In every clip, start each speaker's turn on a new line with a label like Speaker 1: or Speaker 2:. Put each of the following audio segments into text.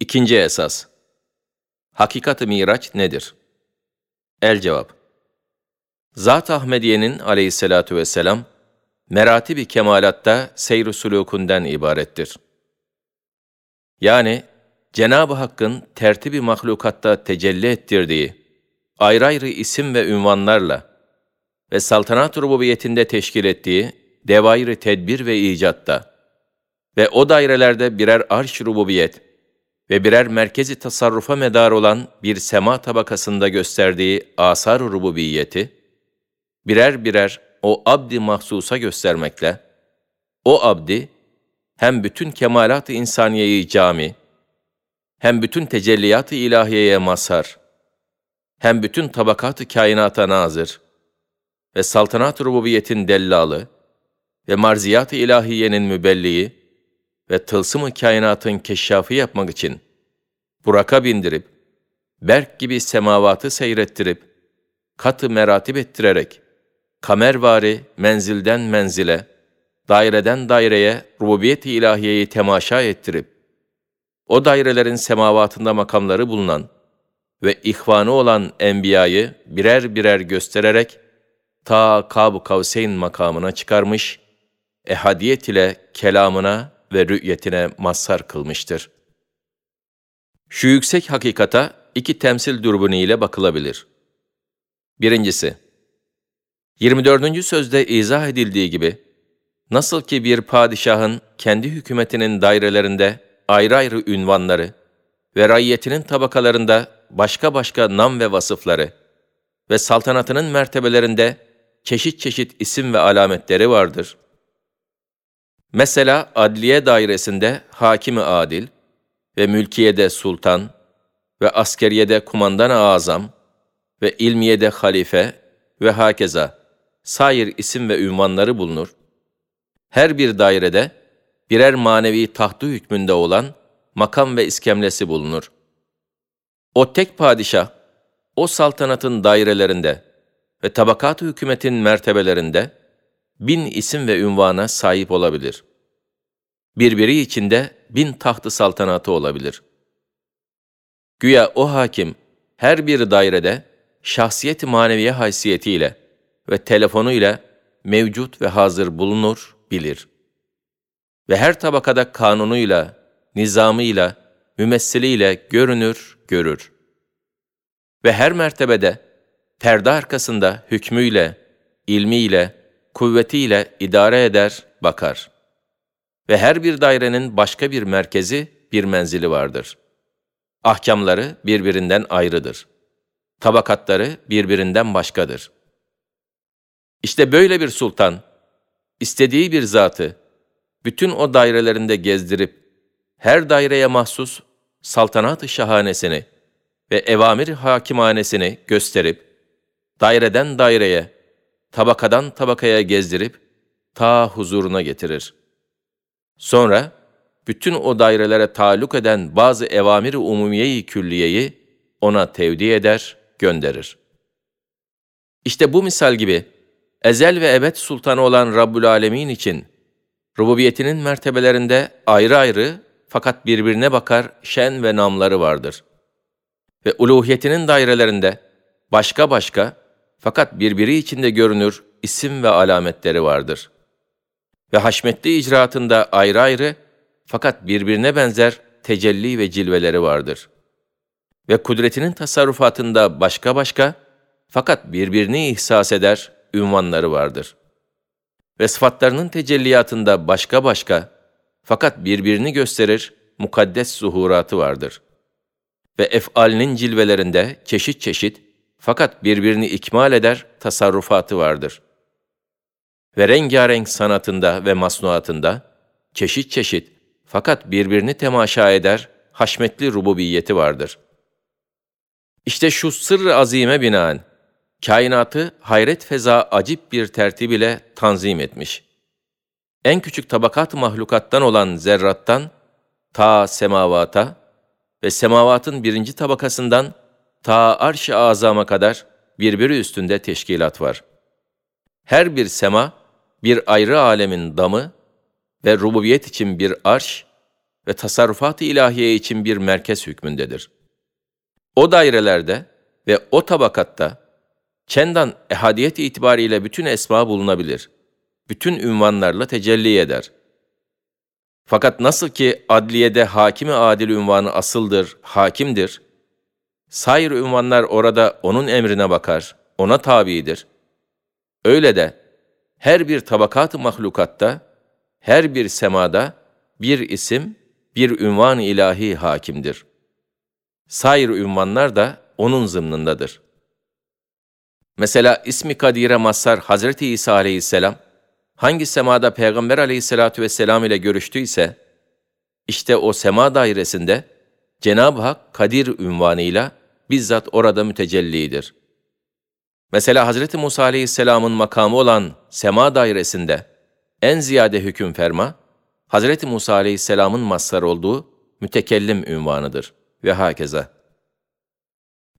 Speaker 1: İkinci esas. Hakikat-ı Miraç nedir? El cevap. Zat Ahmediye'nin aleyhissalatu vesselam, meratibi kemalatta seyr-i sulukundan ibarettir. Yani Cenab-ı Hakk'ın tertibi mahlukatta tecelli ettirdiği ayrı ayrı isim ve ünvanlarla ve saltanat rububiyetinde teşkil ettiği devairi tedbir ve icatta ve o dairelerde birer arş rububiyet ve birer merkezi tasarrufa medar olan bir sema tabakasında gösterdiği asar rububiyeti, birer birer o abdi mahsusa göstermekle, o abdi hem bütün kemalat-ı insaniyeyi cami, hem bütün tecelliyat-ı ilahiyeye mazhar, hem bütün tabakat-ı kainata nazır ve saltanat-ı rububiyetin dellalı ve marziyat-ı ilahiyenin mübelliği ve tılsım-ı kainatın keşşafı yapmak için Burak'a bindirip, berk gibi semavatı seyrettirip, katı meratip ettirerek, kamervari menzilden menzile, daireden daireye rububiyet-i ilahiyeyi temaşa ettirip, o dairelerin semavatında makamları bulunan ve ihvanı olan enbiyayı birer birer göstererek, ta Kab-ı Kavseyn makamına çıkarmış, ehadiyet ile kelamına ve rü'yetine mazhar kılmıştır. Şu yüksek hakikata iki temsil dürbünü ile bakılabilir. Birincisi, 24. sözde izah edildiği gibi, nasıl ki bir padişahın kendi hükümetinin dairelerinde ayrı ayrı ünvanları ve raiyetinin tabakalarında başka başka nam ve vasıfları ve saltanatının mertebelerinde çeşit çeşit isim ve alametleri vardır. Mesela adliye dairesinde hakimi adil, ve mülkiyede sultan ve askeriyede kumandan azam ve ilmiyede halife ve hakeza sair isim ve ünvanları bulunur. Her bir dairede birer manevi tahtı hükmünde olan makam ve iskemlesi bulunur. O tek padişah, o saltanatın dairelerinde ve tabakat hükümetin mertebelerinde bin isim ve ünvana sahip olabilir.'' birbiri içinde bin tahtı saltanatı olabilir. Güya o hakim her bir dairede şahsiyet maneviye haysiyetiyle ve telefonuyla mevcut ve hazır bulunur, bilir. Ve her tabakada kanunuyla, nizamıyla, mümessiliyle görünür, görür. Ve her mertebede perde arkasında hükmüyle, ilmiyle, kuvvetiyle idare eder, bakar.'' ve her bir dairenin başka bir merkezi, bir menzili vardır. Ahkamları birbirinden ayrıdır. Tabakatları birbirinden başkadır. İşte böyle bir sultan, istediği bir zatı, bütün o dairelerinde gezdirip, her daireye mahsus saltanat-ı şahanesini ve evamir hakimanesini gösterip, daireden daireye, tabakadan tabakaya gezdirip, ta huzuruna getirir.'' Sonra bütün o dairelere taluk eden bazı evamir-i umumiye-i külliyeyi ona tevdi eder, gönderir. İşte bu misal gibi ezel ve ebed sultanı olan Rabbül Alemin için rububiyetinin mertebelerinde ayrı ayrı fakat birbirine bakar şen ve namları vardır. Ve uluhiyetinin dairelerinde başka başka fakat birbiri içinde görünür isim ve alametleri vardır.'' ve haşmetli icraatında ayrı ayrı fakat birbirine benzer tecelli ve cilveleri vardır. Ve kudretinin tasarrufatında başka başka fakat birbirini ihsas eder ünvanları vardır. Ve sıfatlarının tecelliyatında başka başka fakat birbirini gösterir mukaddes zuhuratı vardır. Ve efalinin cilvelerinde çeşit çeşit fakat birbirini ikmal eder tasarrufatı vardır.'' ve rengarenk sanatında ve masnuatında çeşit çeşit fakat birbirini temaşa eder haşmetli rububiyeti vardır. İşte şu sırrı azime binaen kainatı hayret feza acip bir tertib ile tanzim etmiş. En küçük tabakat mahlukattan olan zerrattan ta semavata ve semavatın birinci tabakasından ta arş-ı azama kadar birbiri üstünde teşkilat var. Her bir sema, bir ayrı alemin damı ve rububiyet için bir arş ve tasarrufat-ı ilahiye için bir merkez hükmündedir. O dairelerde ve o tabakatta çendan ehadiyet itibariyle bütün esma bulunabilir. Bütün ünvanlarla tecelli eder. Fakat nasıl ki adliyede hakimi adil ünvanı asıldır, hakimdir, sair ünvanlar orada onun emrine bakar, ona tabidir. Öyle de her bir tabakat-ı mahlukatta, her bir semada bir isim, bir ünvan ilahi hakimdir. Sair ünvanlar da onun zımnındadır. Mesela ismi kadire mazhar Hazreti İsa aleyhisselam, hangi semada Peygamber aleyhissalatu vesselam ile görüştüyse, işte o sema dairesinde Cenab-ı Hak Kadir ünvanıyla bizzat orada mütecellidir. Mesela Hz. Musa aleyhisselamın makamı olan sema dairesinde en ziyade hüküm ferma, Hz. Musa aleyhisselamın mazhar olduğu mütekellim ünvanıdır ve hakeza.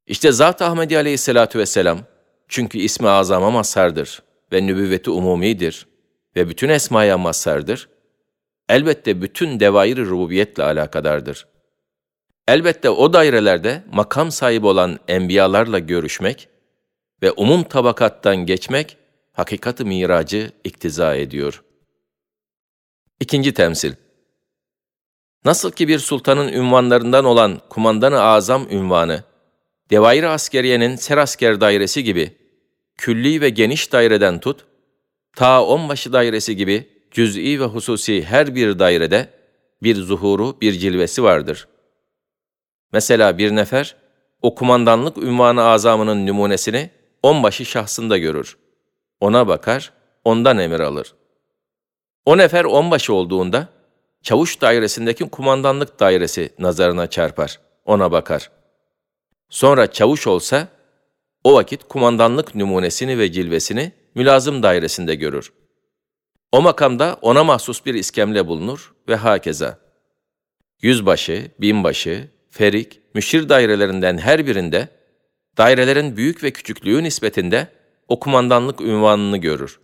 Speaker 1: İşte Zat-ı Ahmedi aleyhissalatu vesselam, çünkü ismi azama mazhardır ve nübüvveti umumidir ve bütün esmaya mazhardır, elbette bütün devair-i rububiyetle alakadardır. Elbette o dairelerde makam sahibi olan enbiyalarla görüşmek ve umum tabakattan geçmek, hakikat-ı miracı iktiza ediyor. İkinci temsil Nasıl ki bir sultanın ünvanlarından olan kumandanı azam ünvanı, Devair askeriyenin serasker dairesi gibi külli ve geniş daireden tut, ta onbaşı dairesi gibi cüz'i ve hususi her bir dairede bir zuhuru, bir cilvesi vardır. Mesela bir nefer, o kumandanlık ünvanı azamının numunesini onbaşı şahsında görür. Ona bakar, ondan emir alır. O nefer onbaşı olduğunda, çavuş dairesindeki kumandanlık dairesi nazarına çarpar, ona bakar. Sonra çavuş olsa, o vakit kumandanlık numunesini ve cilvesini mülazım dairesinde görür. O makamda ona mahsus bir iskemle bulunur ve hakeza. Yüzbaşı, binbaşı, ferik, müşir dairelerinden her birinde, dairelerin büyük ve küçüklüğü nispetinde o kumandanlık ünvanını görür.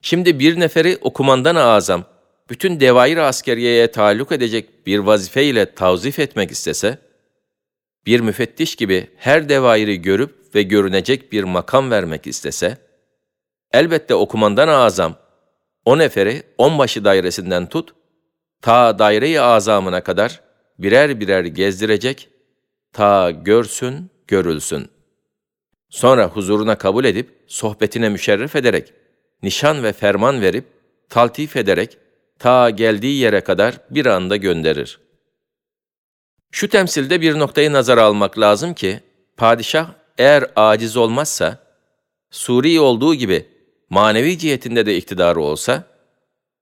Speaker 1: Şimdi bir neferi o kumandan azam, bütün devair askeriyeye taalluk edecek bir vazife ile tavzif etmek istese, bir müfettiş gibi her devairi görüp ve görünecek bir makam vermek istese, elbette o kumandan azam, o neferi onbaşı dairesinden tut, ta daire-i azamına kadar birer birer gezdirecek, ta görsün, görülsün. Sonra huzuruna kabul edip, sohbetine müşerref ederek, nişan ve ferman verip, taltif ederek, ta geldiği yere kadar bir anda gönderir. Şu temsilde bir noktayı nazara almak lazım ki, padişah eğer aciz olmazsa, Suri olduğu gibi manevi cihetinde de iktidarı olsa,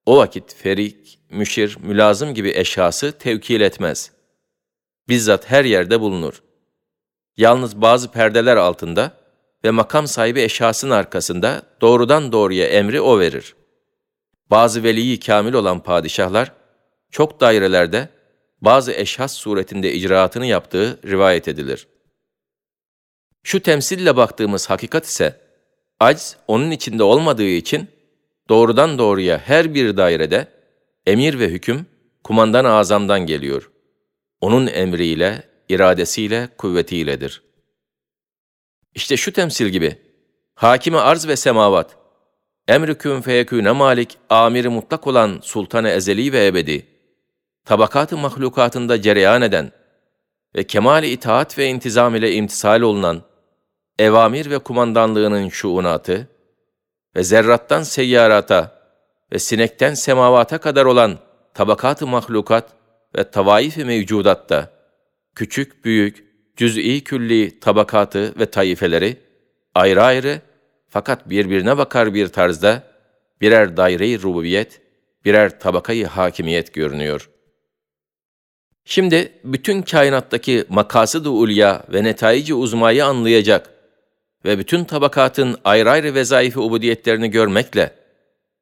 Speaker 1: o vakit ferik, müşir, mülazım gibi eşhası tevkil etmez. Bizzat her yerde bulunur. Yalnız bazı perdeler altında ve makam sahibi eşhasın arkasında doğrudan doğruya emri o verir. Bazı veliyi kamil olan padişahlar, çok dairelerde bazı eşhas suretinde icraatını yaptığı rivayet edilir. Şu temsille baktığımız hakikat ise, acz onun içinde olmadığı için, doğrudan doğruya her bir dairede, emir ve hüküm, kumandan azamdan geliyor. Onun emriyle, iradesiyle, kuvvetiyledir. İşte şu temsil gibi, hakimi arz ve semavat, emri kün feyekûne malik, amiri mutlak olan sultanı ezeli ve ebedi, tabakat-ı mahlukatında cereyan eden ve kemal itaat ve intizam ile imtisal olunan evamir ve kumandanlığının şuunatı ve zerrattan seyyarata ve sinekten semavata kadar olan tabakat-ı mahlukat ve tavaif-i mevcudatta küçük, büyük, cüz'i külli tabakatı ve taifeleri ayrı ayrı fakat birbirine bakar bir tarzda birer daire-i rububiyet, birer tabakayı hakimiyet görünüyor. Şimdi bütün kainattaki makasıd-ı ulya ve netaici uzmayı anlayacak ve bütün tabakatın ayrı ayrı vezaifi ubudiyetlerini görmekle,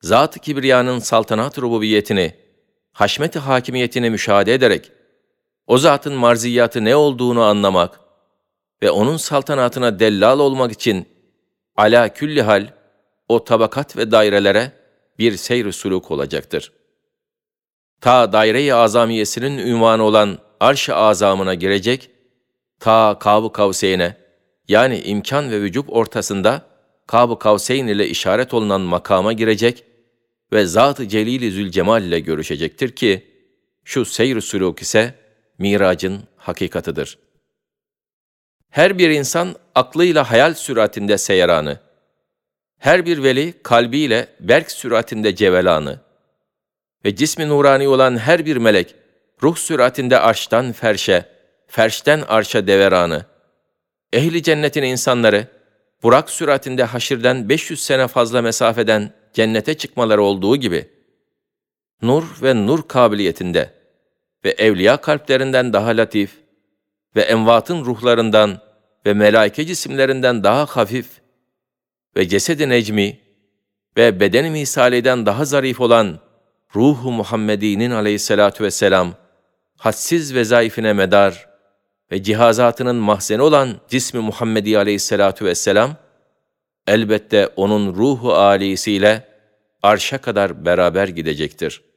Speaker 1: Zat-ı Kibriya'nın saltanat rububiyetini, haşmet-i hakimiyetini müşahede ederek, o zatın marziyatı ne olduğunu anlamak ve onun saltanatına dellal olmak için ala külli hal o tabakat ve dairelere bir seyr suluk olacaktır. ta daire-i azamiyesinin ünvanı olan arş-ı azamına girecek, ta Kab-ı Kavseyn'e, yani imkan ve vücub ortasında Kab-ı Kavseyn ile işaret olunan makama girecek ve Zat-ı Celil-i Zülcemal ile görüşecektir ki, şu seyr-i sülûk ise miracın hakikatıdır. Her bir insan aklıyla hayal süratinde seyaranı, her bir veli kalbiyle berk süratinde cevelanı ve cismi nurani olan her bir melek ruh süratinde arştan ferşe, ferşten arşa deveranı, ehli cennetin insanları, Burak süratinde haşirden 500 sene fazla mesafeden cennete çıkmaları olduğu gibi, nur ve nur kabiliyetinde ve evliya kalplerinden daha latif ve envatın ruhlarından ve melaike cisimlerinden daha hafif ve cesed-i necmi ve beden-i misaliden daha zarif olan ruhu Muhammedi'nin aleyhissalatu vesselam, hadsiz vezaifine medar ve cihazatının mahzeni olan cismi Muhammedi aleyhissalatu vesselam, elbette onun ruhu alisiyle arşa kadar beraber gidecektir.''